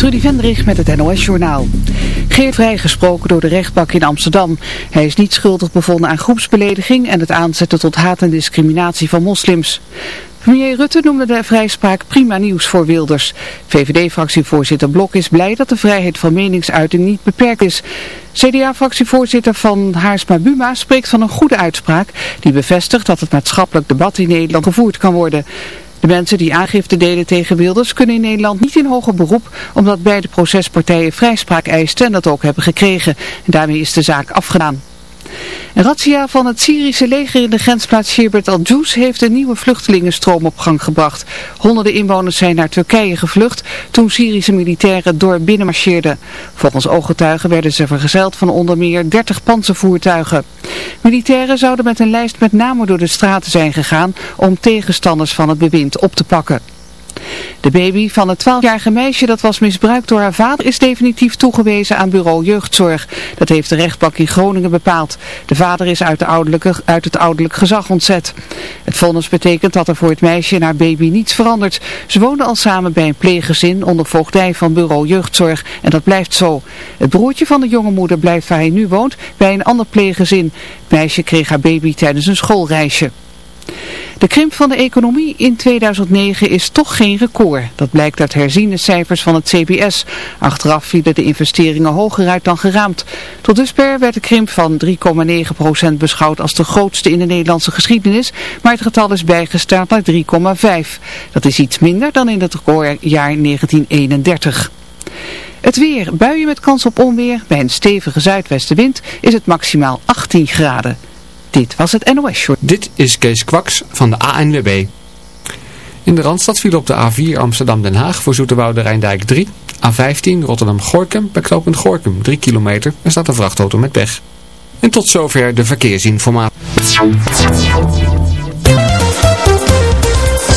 Trudy Vendrich met het NOS-journaal. Geert vrijgesproken door de rechtbank in Amsterdam. Hij is niet schuldig bevonden aan groepsbelediging en het aanzetten tot haat en discriminatie van moslims. Premier Rutte noemde de vrijspraak prima nieuws voor Wilders. VVD-fractievoorzitter Blok is blij dat de vrijheid van meningsuiting niet beperkt is. CDA-fractievoorzitter van Haarsma Buma spreekt van een goede uitspraak die bevestigt dat het maatschappelijk debat in Nederland gevoerd kan worden. De mensen die aangifte deden tegen Wilders kunnen in Nederland niet in hoger beroep, omdat beide procespartijen vrijspraak eisten en dat ook hebben gekregen. En daarmee is de zaak afgedaan. Een razzia van het Syrische leger in de grensplaats Sherbet al-Juz heeft een nieuwe vluchtelingenstroom op gang gebracht. Honderden inwoners zijn naar Turkije gevlucht toen Syrische militairen door binnenmarcheerden. Volgens ooggetuigen werden ze vergezeld van onder meer 30 panzervoertuigen. Militairen zouden met een lijst met namen door de straten zijn gegaan om tegenstanders van het bewind op te pakken. De baby van het 12-jarige meisje dat was misbruikt door haar vader is definitief toegewezen aan bureau jeugdzorg. Dat heeft de rechtbank in Groningen bepaald. De vader is uit, de ouderlijke, uit het ouderlijk gezag ontzet. Het vonnis betekent dat er voor het meisje en haar baby niets verandert. Ze woonden al samen bij een pleeggezin onder voogdij van bureau jeugdzorg en dat blijft zo. Het broertje van de jonge moeder blijft waar hij nu woont bij een ander pleeggezin. Het meisje kreeg haar baby tijdens een schoolreisje. De krimp van de economie in 2009 is toch geen record. Dat blijkt uit herziene cijfers van het CBS. Achteraf vielen de investeringen hoger uit dan geraamd. Tot dusver werd de krimp van 3,9% beschouwd als de grootste in de Nederlandse geschiedenis. Maar het getal is bijgesteld naar 3,5. Dat is iets minder dan in het recordjaar 1931. Het weer, buien met kans op onweer. Bij een stevige zuidwestenwind is het maximaal 18 graden. Dit was het NOS Short. Dit is Kees Kwaks van de ANWB. In de Randstad viel op de A4 Amsterdam-Den Haag voor Zoeterwoude Rijndijk 3. A15 Rotterdam-Gorkum bij knooppunt Gorkum 3 kilometer. Er staat een vrachtauto met pech. En tot zover de verkeersinformatie.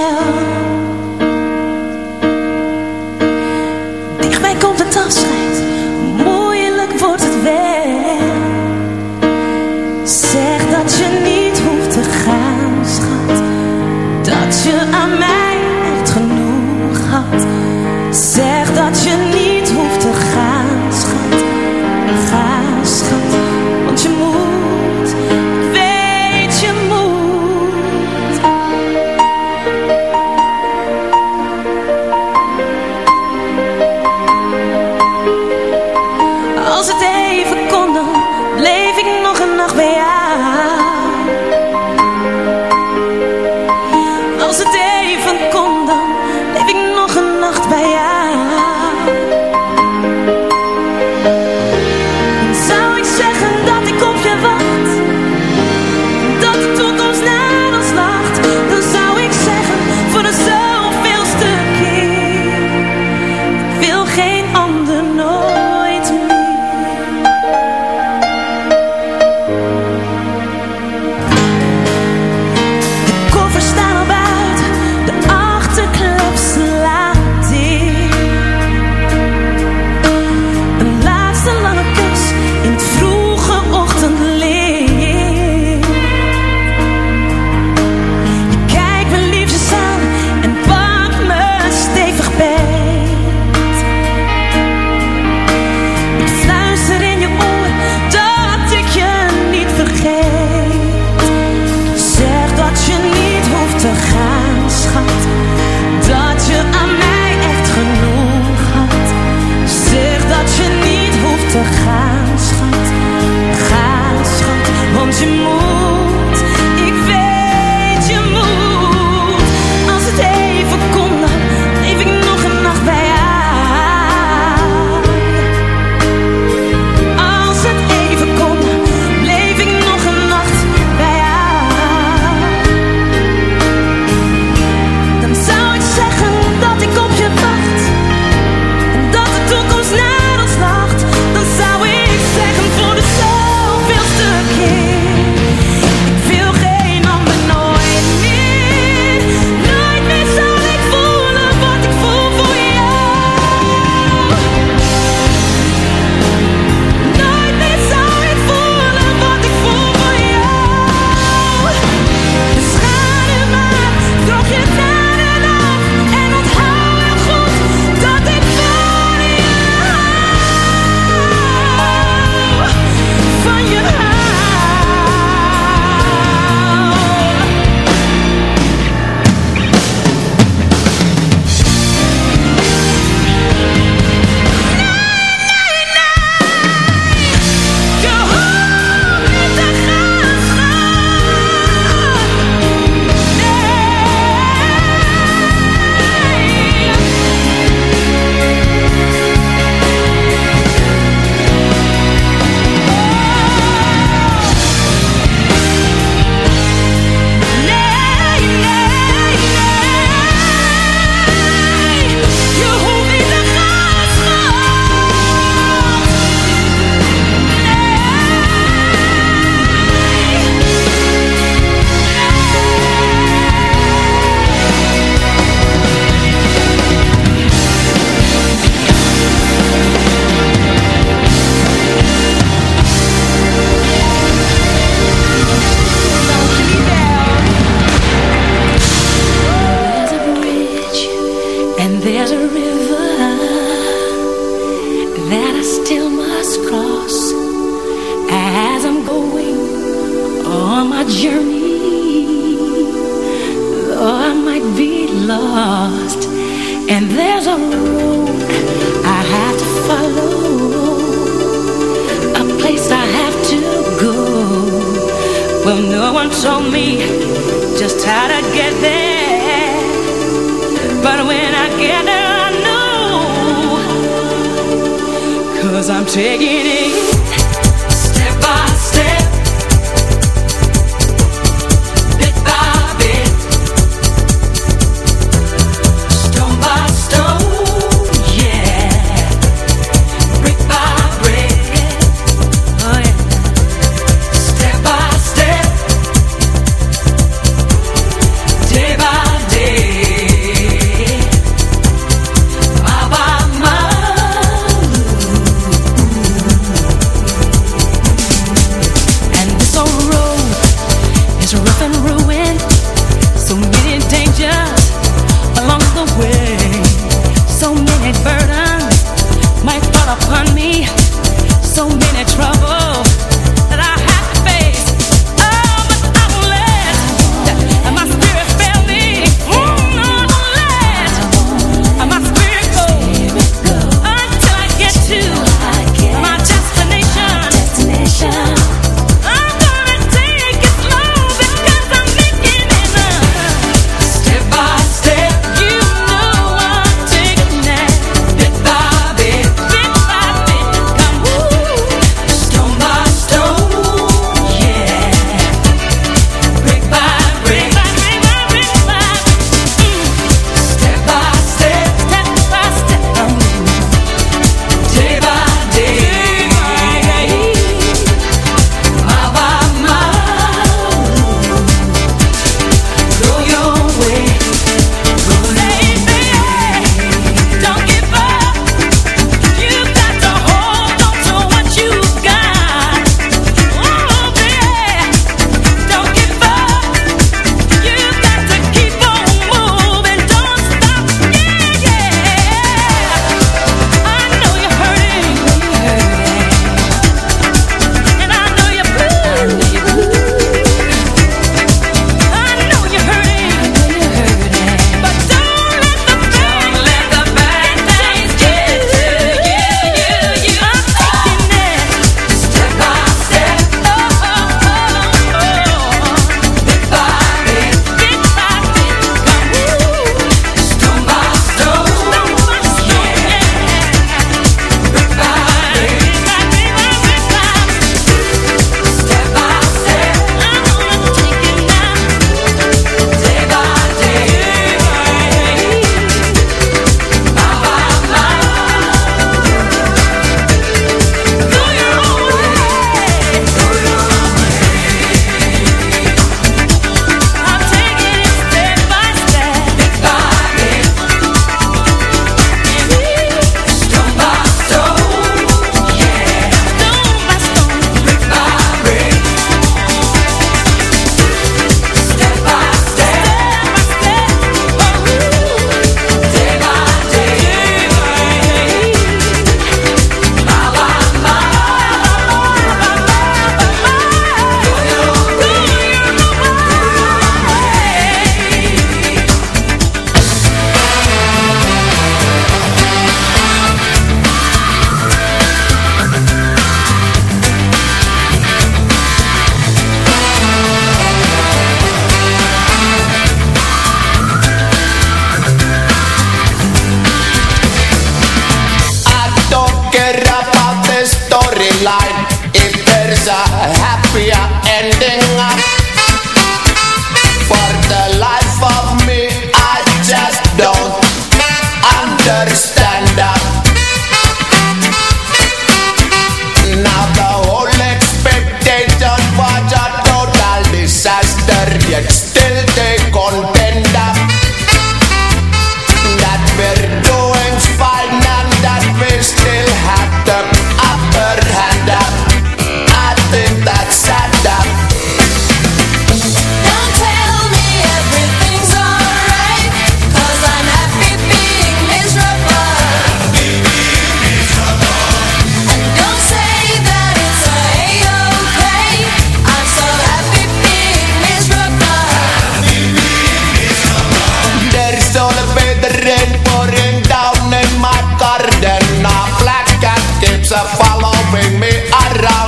哦。agarra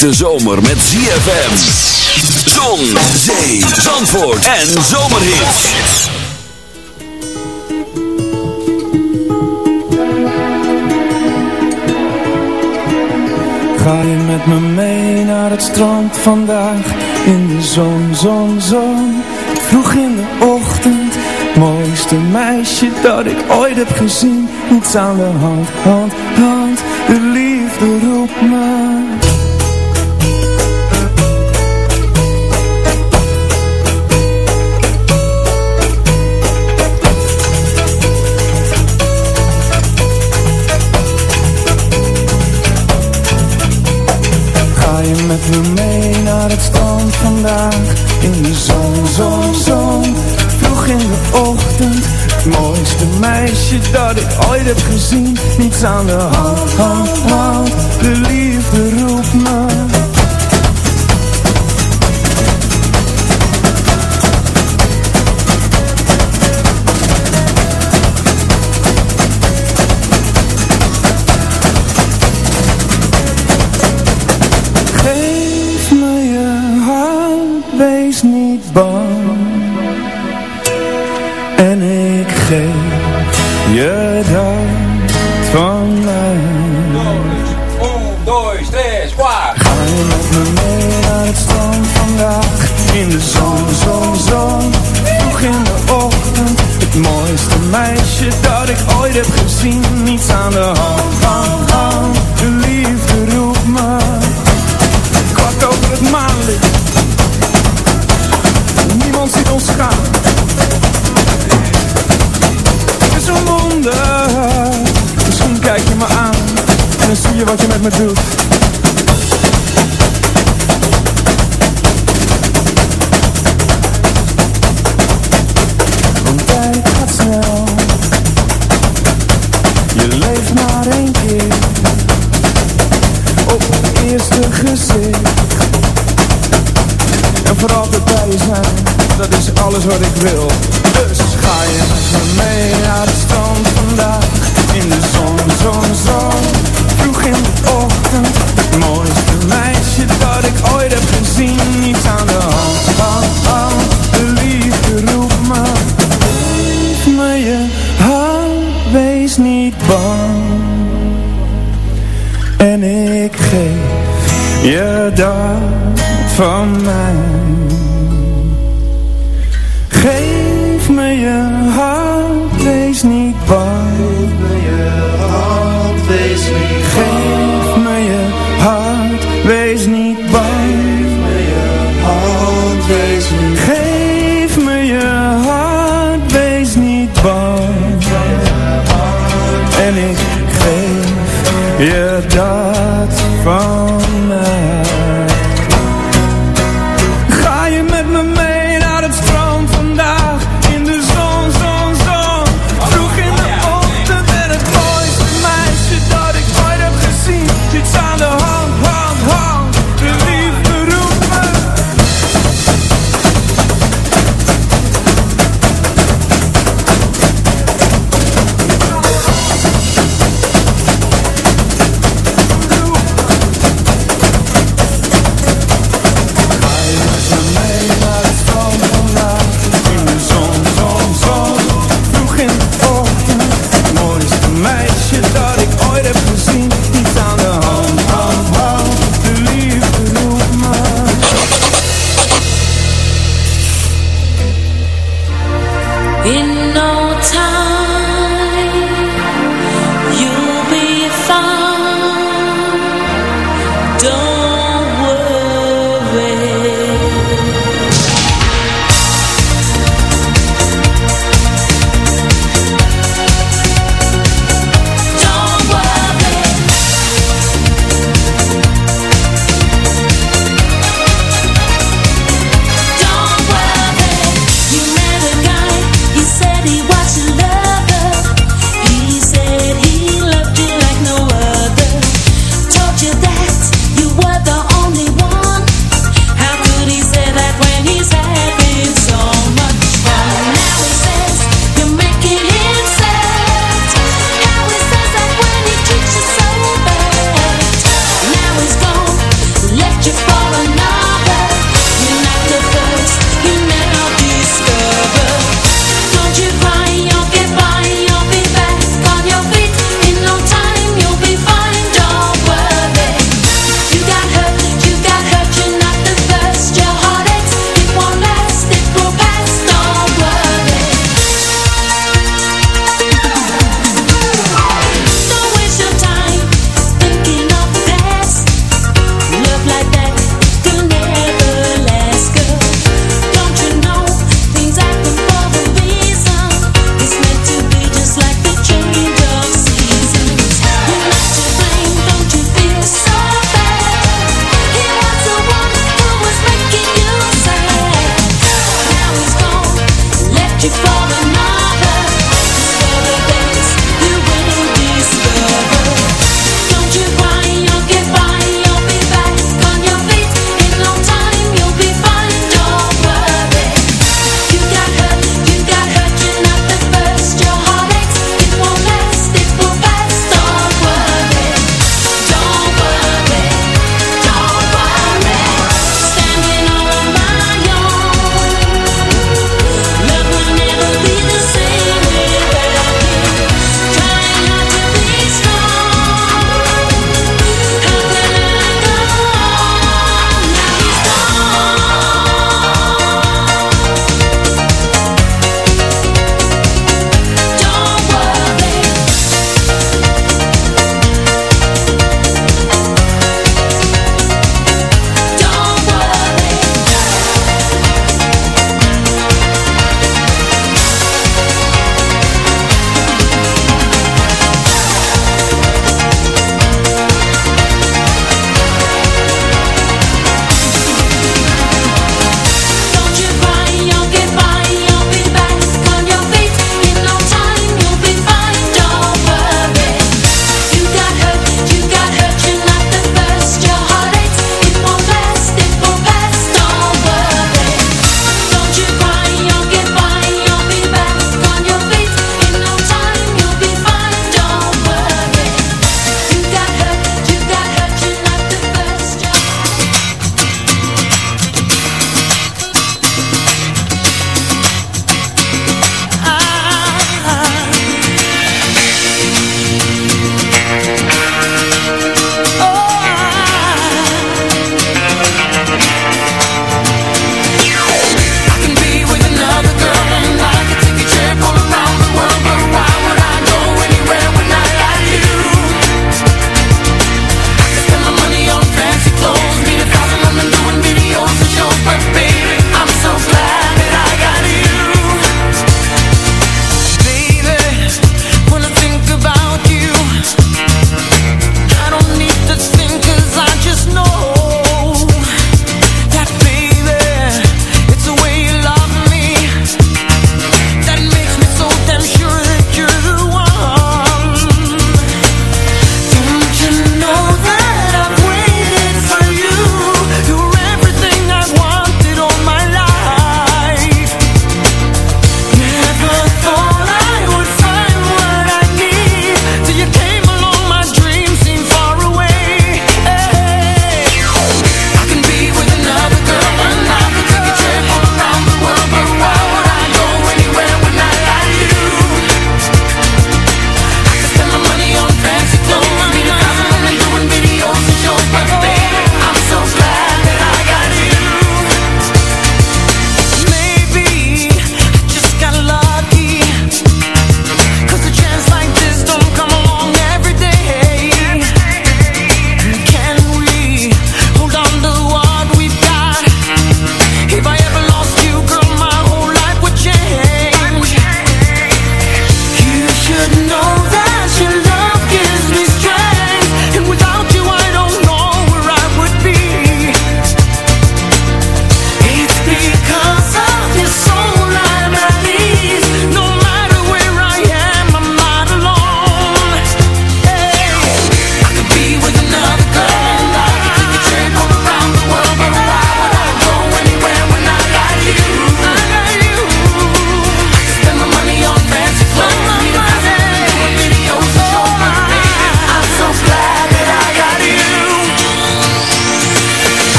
De zomer met ZFM. Zon, zee, zandvoort en zomerhit. Ga je met me mee naar het strand vandaag? In de zon, zon, zon. Vroeg in de ochtend. Mooiste meisje dat ik ooit heb gezien. Niets aan de hand, hand, hand. De liefde roept me het gezien, niets aan de hand, hand, hand.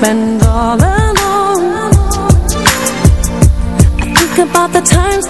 spend all alone. I think about the times